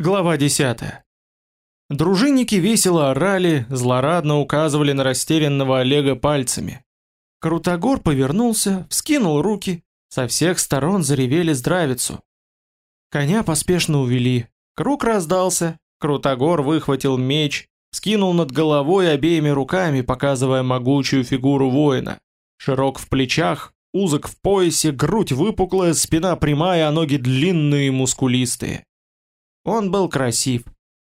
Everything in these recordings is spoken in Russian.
Глава 10. Дружинники весело орали, злорадно указывали на растерянного Олега пальцами. Крутогор повернулся, вскинул руки, со всех сторон заревели здравицу. Коня поспешно увели. Круг раздался, Крутогор выхватил меч, скинул над головой обеими руками, показывая могучую фигуру воина. Широк в плечах, узок в поясе, грудь выпуклая, спина прямая, а ноги длинные и мускулистые. Он был красив.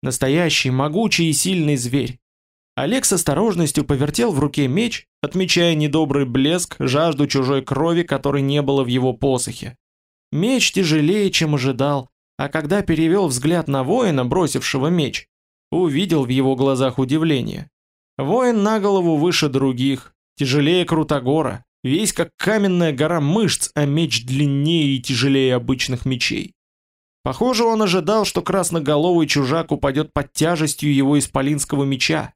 Настоящий, могучий и сильный зверь. Олег с осторожностью повертел в руке меч, отмечая недобрый блеск, жажду чужой крови, которой не было в его посохе. Меч тяжелее, чем ожидал, а когда перевел взгляд на воина, бросившего меч, увидел в его глазах удивление. Воин на голову выше других, тяжелее Крутогора, весь как каменная гора мышц, а меч длиннее и тяжелее обычных мечей. Похоже, он ожидал, что красноголовый чужак упадет под тяжестью его исполинского меча.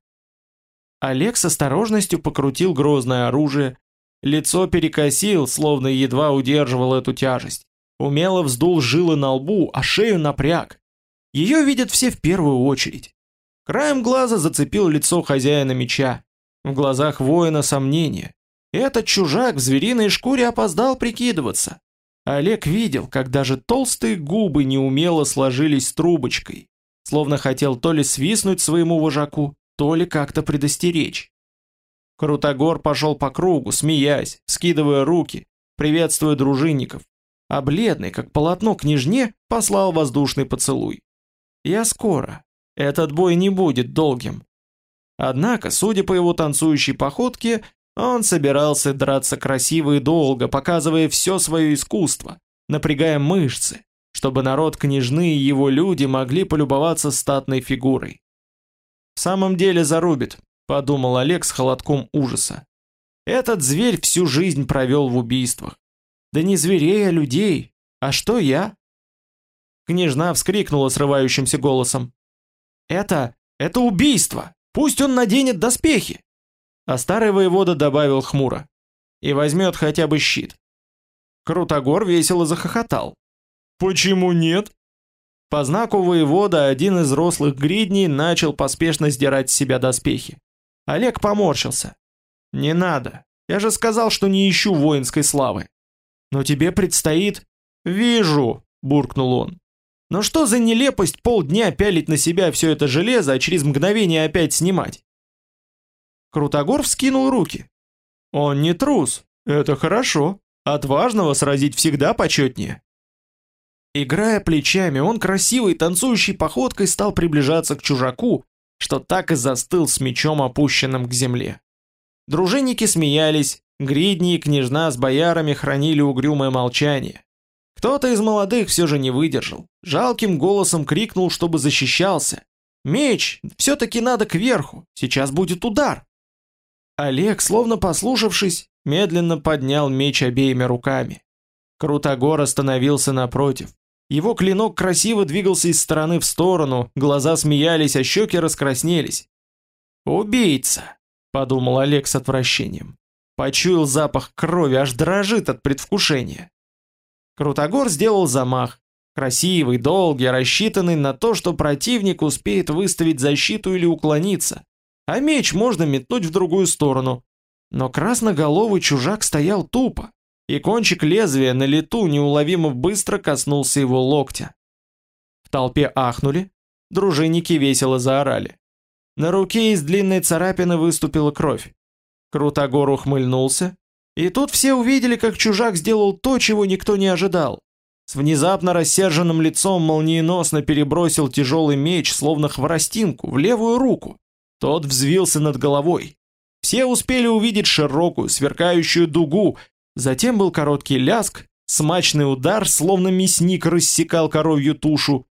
Олег с осторожностью покрутил грозное оружие, лицо перекосил, словно едва удерживал эту тяжесть. Умело вздул жилы на лбу, а шею напряг. Ее видят все в первую очередь. Краем глаза зацепил лицо хозяина меча. В глазах воина сомнение. Этот чужак в звериной шкуре опоздал прикидываться. Олег видел, как даже толстые губы неумело сложились трубочкой, словно хотел то ли свистнуть своему вожаку, то ли как-то предостеречь. Крутогор пошел по кругу, смеясь, скидывая руки, приветствуя дружинников, а бледный, как полотно княжне, послал воздушный поцелуй. «Я скоро. Этот бой не будет долгим». Однако, судя по его танцующей походке, он собирался драться красиво и долго, показывая все свое искусство, напрягая мышцы, чтобы народ княжны и его люди могли полюбоваться статной фигурой. «В самом деле зарубит», — подумал Олег с холодком ужаса. «Этот зверь всю жизнь провел в убийствах. Да не зверей, а людей. А что я?» Княжна вскрикнула срывающимся голосом. «Это... это убийство! Пусть он наденет доспехи!» А старый воевода добавил хмуро. И возьмет хотя бы щит. Крутогор весело захохотал. Почему нет? По знаку воевода один из рослых гридней начал поспешно сдирать с себя доспехи. Олег поморщился. Не надо. Я же сказал, что не ищу воинской славы. Но тебе предстоит... Вижу, буркнул он. Но что за нелепость полдня пялить на себя все это железо, а через мгновение опять снимать? Крутогор вскинул руки. Он не трус, это хорошо. Отважного сразить всегда почетнее. Играя плечами, он красивой танцующей походкой стал приближаться к чужаку, что так и застыл с мечом опущенным к земле. Дружинники смеялись, гридни и княжна с боярами хранили угрюмое молчание. Кто-то из молодых все же не выдержал, жалким голосом крикнул, чтобы защищался. «Меч! Все-таки надо кверху! Сейчас будет удар!» Олег, словно послушавшись, медленно поднял меч обеими руками. Крутогор остановился напротив. Его клинок красиво двигался из стороны в сторону, глаза смеялись, а щеки раскраснелись. «Убийца!» — подумал Олег с отвращением. Почуял запах крови, аж дрожит от предвкушения. Крутогор сделал замах. Красивый, долгий, рассчитанный на то, что противник успеет выставить защиту или уклониться а меч можно метнуть в другую сторону. Но красноголовый чужак стоял тупо, и кончик лезвия на лету неуловимо быстро коснулся его локтя. В толпе ахнули, дружинники весело заорали. На руке из длинной царапины выступила кровь. Крутогор ухмыльнулся, и тут все увидели, как чужак сделал то, чего никто не ожидал. С внезапно рассерженным лицом молниеносно перебросил тяжелый меч, словно хворостинку, в левую руку. Тот взвился над головой. Все успели увидеть широкую, сверкающую дугу, затем был короткий ляск, смачный удар, словно мясник рассекал коровью тушу.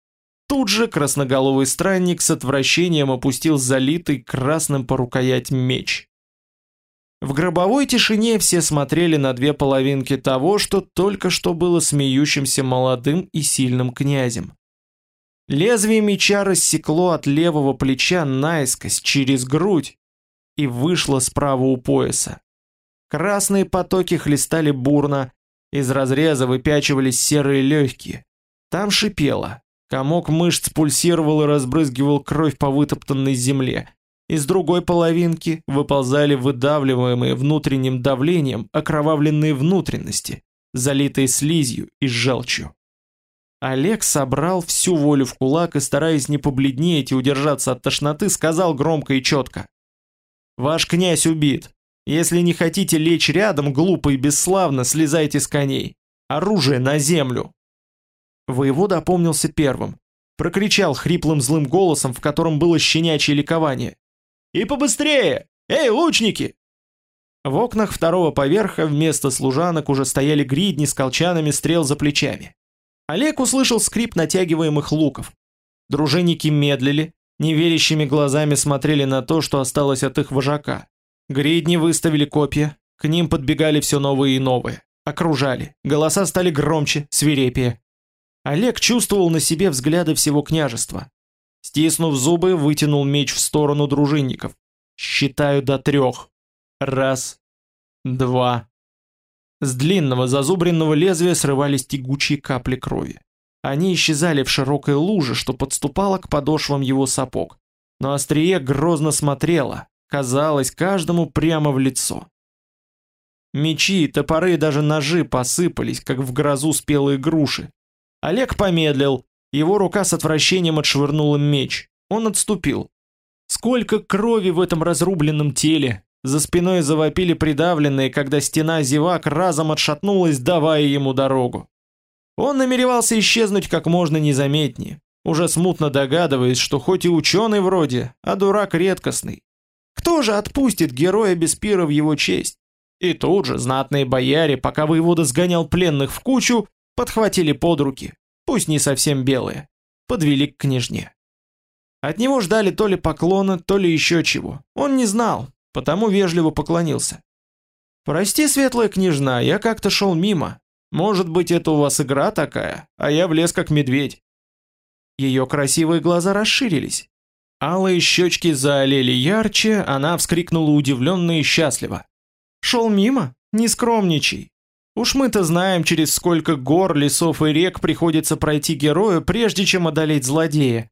Тут же красноголовый странник с отвращением опустил залитый красным по рукоять меч. В гробовой тишине все смотрели на две половинки того, что только что было смеющимся молодым и сильным князем. Лезвие меча рассекло от левого плеча наискось через грудь и вышло справа у пояса. Красные потоки хлестали бурно, из разреза выпячивались серые легкие. Там шипело. Комок мышц пульсировал и разбрызгивал кровь по вытоптанной земле. Из другой половинки выползали выдавливаемые внутренним давлением окровавленные внутренности, залитые слизью и желчью. Олег собрал всю волю в кулак и, стараясь не побледнеть и удержаться от тошноты, сказал громко и четко. «Ваш князь убит. Если не хотите лечь рядом, глупо и бесславно, слезайте с коней. Оружие на землю!» Воевода опомнился первым. Прокричал хриплым злым голосом, в котором было щенячье ликование. «И побыстрее! Эй, лучники!» В окнах второго поверха вместо служанок уже стояли гридни с колчанами стрел за плечами. Олег услышал скрип натягиваемых луков. Дружинники медлили, неверящими глазами смотрели на то, что осталось от их вожака. Гридни выставили копья, к ним подбегали все новые и новые, окружали, голоса стали громче, свирепее. Олег чувствовал на себе взгляды всего княжества. Стиснув зубы, вытянул меч в сторону дружинников. Считаю до трех. Раз, два, с длинного зазубренного лезвия срывались тягучие капли крови. Они исчезали в широкой луже, что подступало к подошвам его сапог. Но острие грозно смотрело, казалось каждому прямо в лицо. Мечи, топоры и даже ножи посыпались, как в грозу спелые груши. Олег помедлил, его рука с отвращением отшвырнула меч. Он отступил. Сколько крови в этом разрубленном теле, за спиной завопили придавленные, когда стена зевак разом отшатнулась, давая ему дорогу. Он намеревался исчезнуть как можно незаметнее, уже смутно догадываясь, что хоть и ученый вроде, а дурак редкостный. Кто же отпустит героя без пира в его честь? И тут же знатные бояре, пока воевода сгонял пленных в кучу, подхватили под руки, пусть не совсем белые, подвели к княжне. От него ждали то ли поклона, то ли еще чего. Он не знал, потому вежливо поклонился. «Прости, светлая княжна, я как-то шел мимо. Может быть, это у вас игра такая, а я влез как медведь». Ее красивые глаза расширились. Алые щечки заолели ярче, она вскрикнула удивленно и счастливо. «Шел мимо? Не скромничай. Уж мы-то знаем, через сколько гор, лесов и рек приходится пройти герою, прежде чем одолеть злодея».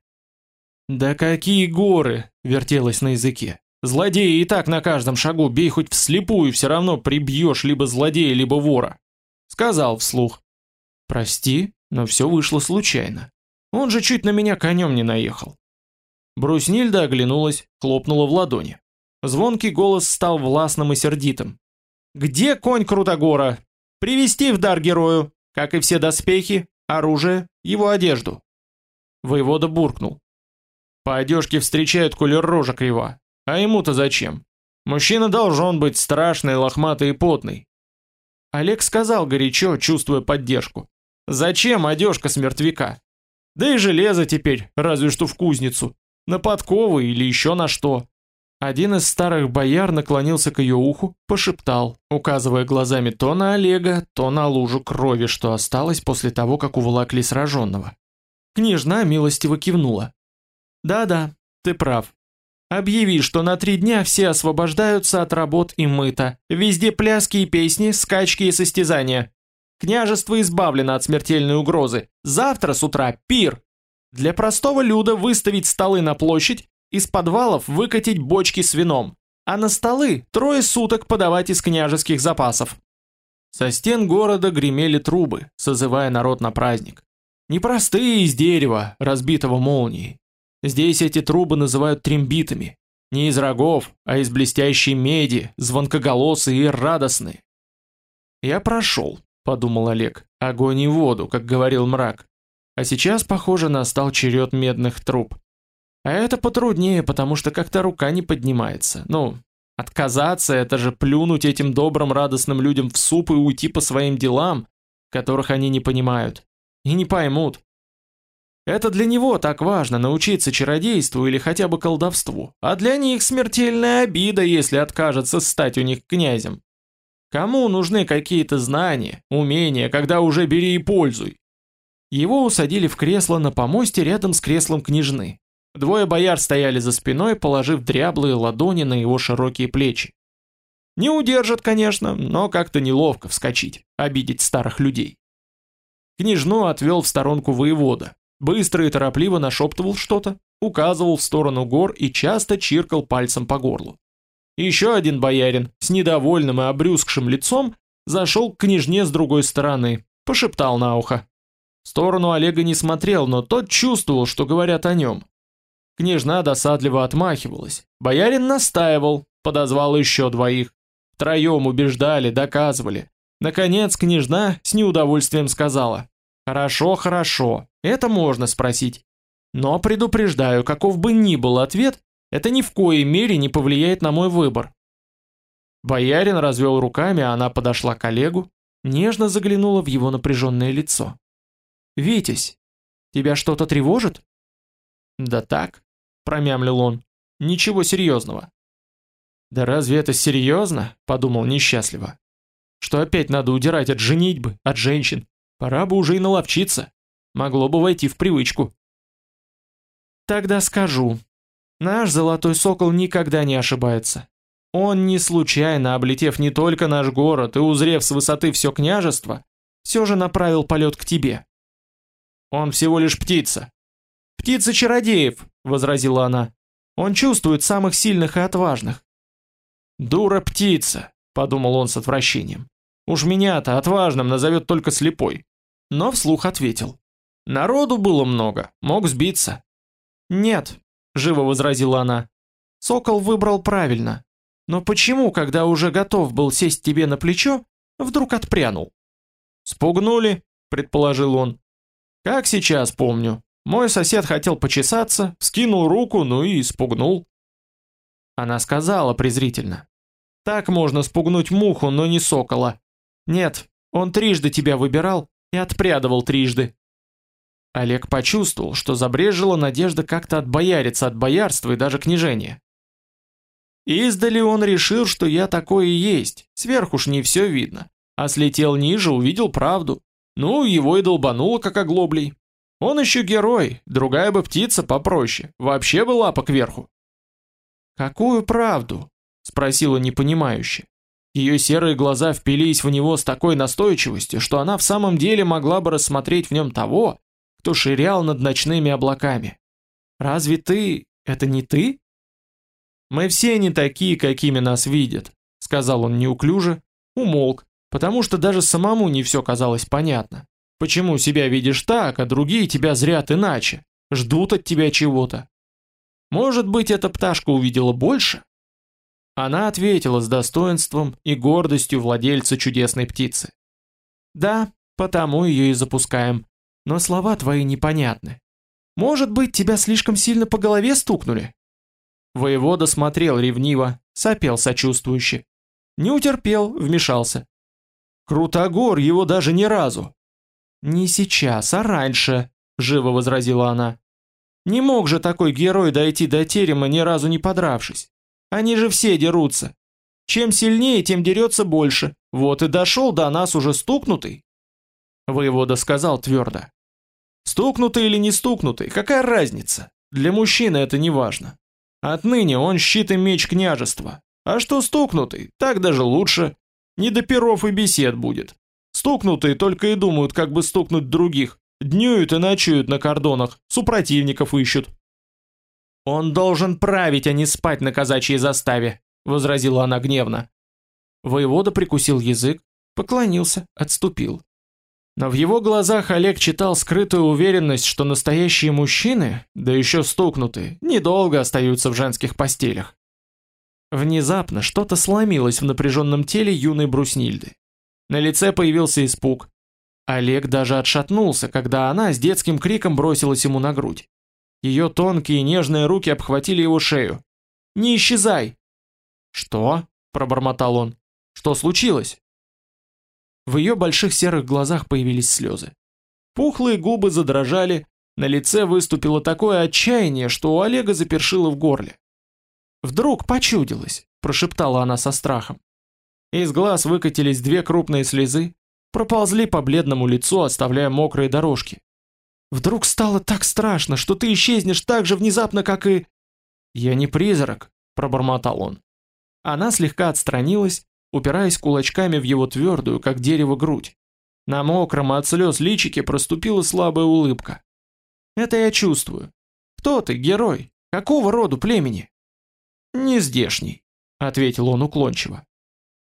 «Да какие горы!» — вертелось на языке. Злодеи и так на каждом шагу, бей хоть вслепую, все равно прибьешь либо злодея, либо вора. Сказал вслух. Прости, но все вышло случайно. Он же чуть на меня конем не наехал. Бруснильда оглянулась, хлопнула в ладони. Звонкий голос стал властным и сердитым. «Где конь Крутогора? Привести в дар герою, как и все доспехи, оружие, его одежду». Воевода буркнул. «По одежке встречают, коли рожа крива. А ему-то зачем? Мужчина должен быть страшный, лохматый и потный. Олег сказал горячо, чувствуя поддержку. Зачем одежка с мертвяка? Да и железо теперь, разве что в кузницу. На подковы или еще на что. Один из старых бояр наклонился к ее уху, пошептал, указывая глазами то на Олега, то на лужу крови, что осталось после того, как уволокли сраженного. Княжна милостиво кивнула. «Да-да, ты прав. Объяви, что на три дня все освобождаются от работ и мыта. Везде пляски и песни, скачки и состязания. Княжество избавлено от смертельной угрозы. Завтра с утра пир. Для простого люда выставить столы на площадь, из подвалов выкатить бочки с вином, а на столы трое суток подавать из княжеских запасов. Со стен города гремели трубы, созывая народ на праздник. Непростые из дерева, разбитого молнией, Здесь эти трубы называют трембитами. Не из рогов, а из блестящей меди, звонкоголосые и радостные. «Я прошел», — подумал Олег, — «огонь и воду, как говорил мрак. А сейчас, похоже, настал черед медных труб. А это потруднее, потому что как-то рука не поднимается. Ну, отказаться — это же плюнуть этим добрым радостным людям в суп и уйти по своим делам, которых они не понимают. И не поймут. Это для него так важно научиться чародейству или хотя бы колдовству, а для них смертельная обида, если откажется стать у них князем. Кому нужны какие-то знания, умения, когда уже бери и пользуй? Его усадили в кресло на помосте рядом с креслом княжны. Двое бояр стояли за спиной, положив дряблые ладони на его широкие плечи. Не удержат, конечно, но как-то неловко вскочить, обидеть старых людей. Княжну отвел в сторонку воевода, быстро и торопливо нашептывал что-то, указывал в сторону гор и часто чиркал пальцем по горлу. Еще один боярин с недовольным и обрюзгшим лицом зашел к княжне с другой стороны, пошептал на ухо. В сторону Олега не смотрел, но тот чувствовал, что говорят о нем. Княжна досадливо отмахивалась. Боярин настаивал, подозвал еще двоих. Втроем убеждали, доказывали. Наконец княжна с неудовольствием сказала. «Хорошо, хорошо, это можно спросить. Но предупреждаю, каков бы ни был ответ, это ни в коей мере не повлияет на мой выбор». Боярин развел руками, а она подошла к Олегу, нежно заглянула в его напряженное лицо. «Витязь, тебя что-то тревожит?» «Да так», — промямлил он, — «ничего серьезного». «Да разве это серьезно?» — подумал несчастливо. «Что опять надо удирать от женитьбы, от женщин? Пора бы уже и наловчиться. Могло бы войти в привычку». «Тогда скажу. Наш золотой сокол никогда не ошибается. Он не случайно, облетев не только наш город и узрев с высоты все княжество, все же направил полет к тебе». «Он всего лишь птица». «Птица чародеев», — возразила она. «Он чувствует самых сильных и отважных. «Дура птица», — подумал он с отвращением. «Уж меня-то отважным назовет только слепой». Но вслух ответил. «Народу было много, мог сбиться». «Нет», — живо возразила она. «Сокол выбрал правильно. Но почему, когда уже готов был сесть тебе на плечо, вдруг отпрянул?» «Спугнули», — предположил он. «Как сейчас помню. Мой сосед хотел почесаться, скинул руку, ну и испугнул. Она сказала презрительно. Так можно спугнуть муху, но не сокола. Нет, он трижды тебя выбирал и отпрядывал трижды. Олег почувствовал, что забрежила надежда как-то отбояриться от боярства и даже княжения. Издали он решил, что я такой и есть, сверху ж не все видно. А слетел ниже, увидел правду. Ну, его и долбануло, как оглоблей. Он еще герой, другая бы птица попроще, вообще бы лапа кверху. «Какую правду?» — спросила непонимающе. Ее серые глаза впились в него с такой настойчивостью, что она в самом деле могла бы рассмотреть в нем того, кто ширял над ночными облаками. «Разве ты... это не ты?» «Мы все не такие, какими нас видят», — сказал он неуклюже, умолк, потому что даже самому не все казалось понятно. Почему себя видишь так, а другие тебя зрят иначе, ждут от тебя чего-то? Может быть, эта пташка увидела больше? Она ответила с достоинством и гордостью владельца чудесной птицы. Да, потому ее и запускаем. Но слова твои непонятны. Может быть, тебя слишком сильно по голове стукнули? Воевода смотрел ревниво, сопел сочувствующе. Не утерпел, вмешался. Крутогор его даже ни разу. Не сейчас, а раньше, живо возразила она. Не мог же такой герой дойти до терема, ни разу не подравшись. Они же все дерутся. Чем сильнее, тем дерется больше. Вот и дошел до нас уже стукнутый. Воевода сказал твердо. Стукнутый или не стукнутый, какая разница? Для мужчины это не важно. Отныне он щит и меч княжества. А что стукнутый, так даже лучше. Не до перов и бесед будет. Стукнутые только и думают, как бы стукнуть других. Днюют и ночуют на кордонах, супротивников ищут. Он должен править, а не спать на казачьей заставе, возразила она гневно. Воевода прикусил язык, поклонился, отступил. Но в его глазах Олег читал скрытую уверенность, что настоящие мужчины, да еще стукнутые, недолго остаются в женских постелях. Внезапно что-то сломилось в напряженном теле юной Бруснильды. На лице появился испуг, Олег даже отшатнулся, когда она с детским криком бросилась ему на грудь. Ее тонкие нежные руки обхватили его шею. «Не исчезай!» «Что?» – пробормотал он. «Что случилось?» В ее больших серых глазах появились слезы. Пухлые губы задрожали, на лице выступило такое отчаяние, что у Олега запершило в горле. «Вдруг почудилось», – прошептала она со страхом. Из глаз выкатились две крупные слезы, проползли по бледному лицу, оставляя мокрые дорожки. Вдруг стало так страшно, что ты исчезнешь так же внезапно, как и... Я не призрак, пробормотал он. Она слегка отстранилась, упираясь кулачками в его твердую, как дерево, грудь. На мокром от слез личике проступила слабая улыбка. Это я чувствую. Кто ты, герой? Какого роду племени? Не здешний, ответил он уклончиво.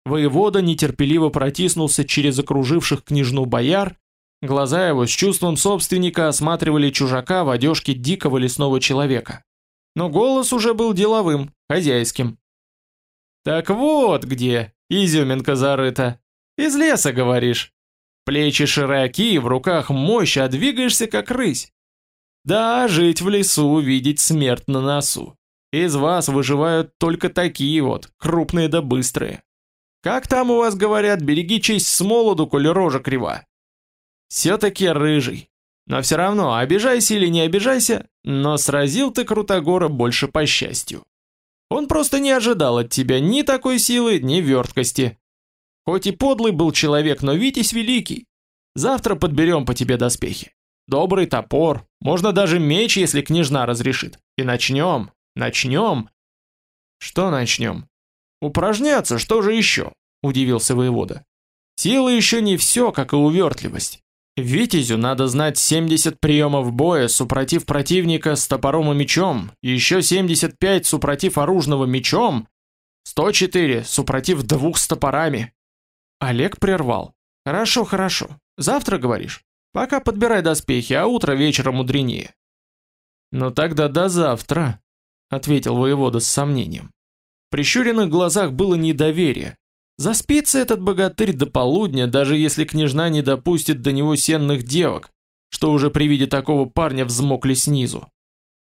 Воевода нетерпеливо протиснулся через окруживших княжну бояр, глаза его с чувством собственника осматривали чужака в одежке дикого лесного человека. Но голос уже был деловым, хозяйским. «Так вот где изюминка зарыта. Из леса, говоришь. Плечи широки, в руках мощь, а двигаешься как рысь. Да, жить в лесу, видеть смерть на носу. Из вас выживают только такие вот, крупные да быстрые. Как там у вас говорят, береги честь с молоду, коли рожа крива. Все-таки рыжий. Но все равно, обижайся или не обижайся, но сразил ты Крутогора больше по счастью. Он просто не ожидал от тебя ни такой силы, ни верткости. Хоть и подлый был человек, но Витязь великий. Завтра подберем по тебе доспехи. Добрый топор, можно даже меч, если княжна разрешит. И начнем, начнем. Что начнем? Упражняться, что же еще? Удивился воевода. Сила еще не все, как и увертливость. Витязю надо знать 70 приемов боя, супротив противника с топором и мечом, еще 75 супротив оружного мечом, 104 супротив двух с топорами. Олег прервал. Хорошо, хорошо. Завтра говоришь? Пока подбирай доспехи, а утро вечером мудренее. Ну тогда до завтра, ответил воевода с сомнением. В прищуренных глазах было недоверие. Заспится этот богатырь до полудня, даже если княжна не допустит до него сенных девок, что уже при виде такого парня взмокли снизу.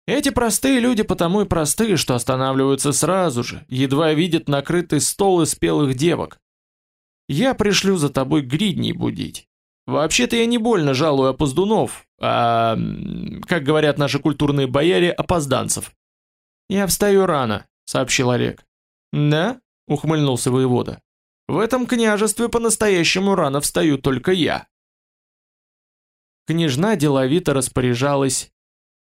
Эти простые люди потому и простые, что останавливаются сразу же, едва видят накрытый стол из спелых девок. Я пришлю за тобой гридней будить. Вообще-то я не больно жалую опоздунов, а, как говорят наши культурные бояре, опозданцев. Я встаю рано, сообщил Олег. Да? ухмыльнулся воевода. В этом княжестве по-настоящему рано встаю только я. Княжна деловито распоряжалась.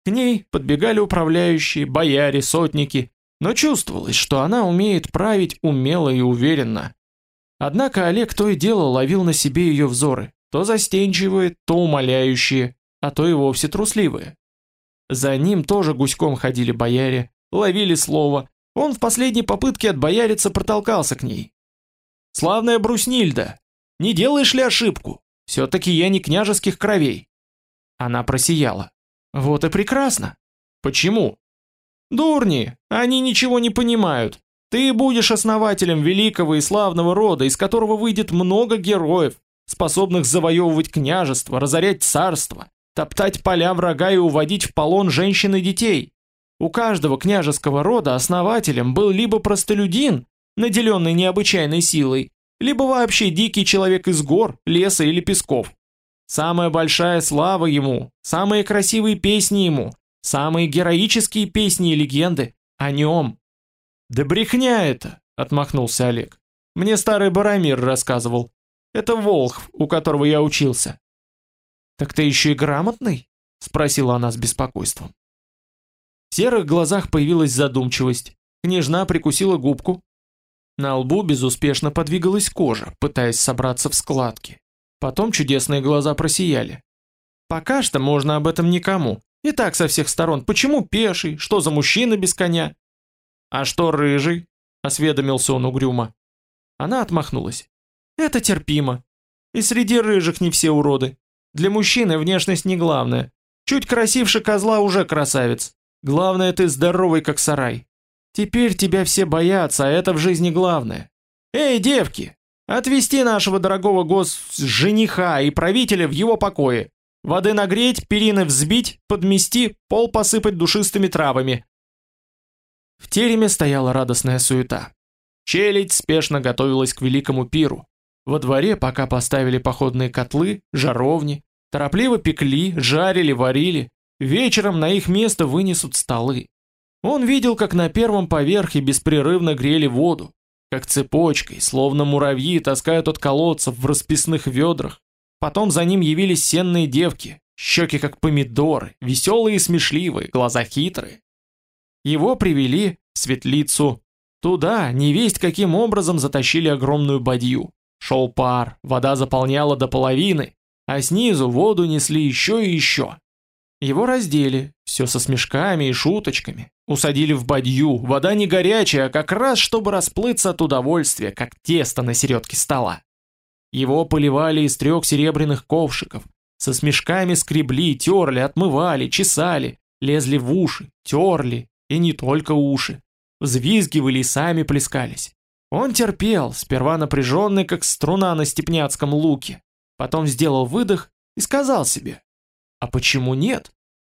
К ней подбегали управляющие, бояре, сотники, но чувствовалось, что она умеет править умело и уверенно. Однако Олег то и дело ловил на себе ее взоры, то застенчивые, то умоляющие, а то и вовсе трусливые. За ним тоже гуськом ходили бояре, ловили слово. Он в последней попытке отбояриться протолкался к ней, Славная Бруснильда, не делаешь ли ошибку? Все-таки я не княжеских кровей. Она просияла. Вот и прекрасно. Почему? Дурни, они ничего не понимают. Ты будешь основателем великого и славного рода, из которого выйдет много героев, способных завоевывать княжество, разорять царство, топтать поля врага и уводить в полон женщин и детей. У каждого княжеского рода основателем был либо простолюдин, наделенный необычайной силой, либо вообще дикий человек из гор, леса или песков. Самая большая слава ему, самые красивые песни ему, самые героические песни и легенды о нем. Да брехня это, отмахнулся Олег. Мне старый Барамир рассказывал. Это Волхв, у которого я учился. Так ты еще и грамотный? спросила она с беспокойством. В серых глазах появилась задумчивость. Княжна прикусила губку, на лбу безуспешно подвигалась кожа, пытаясь собраться в складки. Потом чудесные глаза просияли. Пока что можно об этом никому. И так со всех сторон. Почему пеший? Что за мужчина без коня? А что рыжий? Осведомился он угрюмо. Она отмахнулась. Это терпимо. И среди рыжих не все уроды. Для мужчины внешность не главное. Чуть красивше козла уже красавец. Главное ты здоровый как сарай. Теперь тебя все боятся, а это в жизни главное. Эй, девки, отвезти нашего дорогого гос-жениха и правителя в его покое. Воды нагреть, перины взбить, подмести, пол посыпать душистыми травами. В тереме стояла радостная суета. Челядь спешно готовилась к великому пиру. Во дворе пока поставили походные котлы, жаровни, торопливо пекли, жарили, варили. Вечером на их место вынесут столы. Он видел, как на первом поверхе беспрерывно грели воду, как цепочкой, словно муравьи, таскают от колодцев в расписных ведрах. Потом за ним явились сенные девки, щеки как помидоры, веселые и смешливые, глаза хитрые. Его привели в светлицу. Туда, невесть каким образом затащили огромную бадью. Шел пар, вода заполняла до половины, а снизу воду несли еще и еще. Его раздели, все со смешками и шуточками, усадили в бадью, вода не горячая, а как раз чтобы расплыться от удовольствия, как тесто на середке стола. Его поливали из трех серебряных ковшиков, со смешками скребли, терли, отмывали, чесали, лезли в уши, терли, и не только уши, взвизгивали и сами плескались. Он терпел, сперва напряженный, как струна на степняцком луке, потом сделал выдох и сказал себе, а почему нет?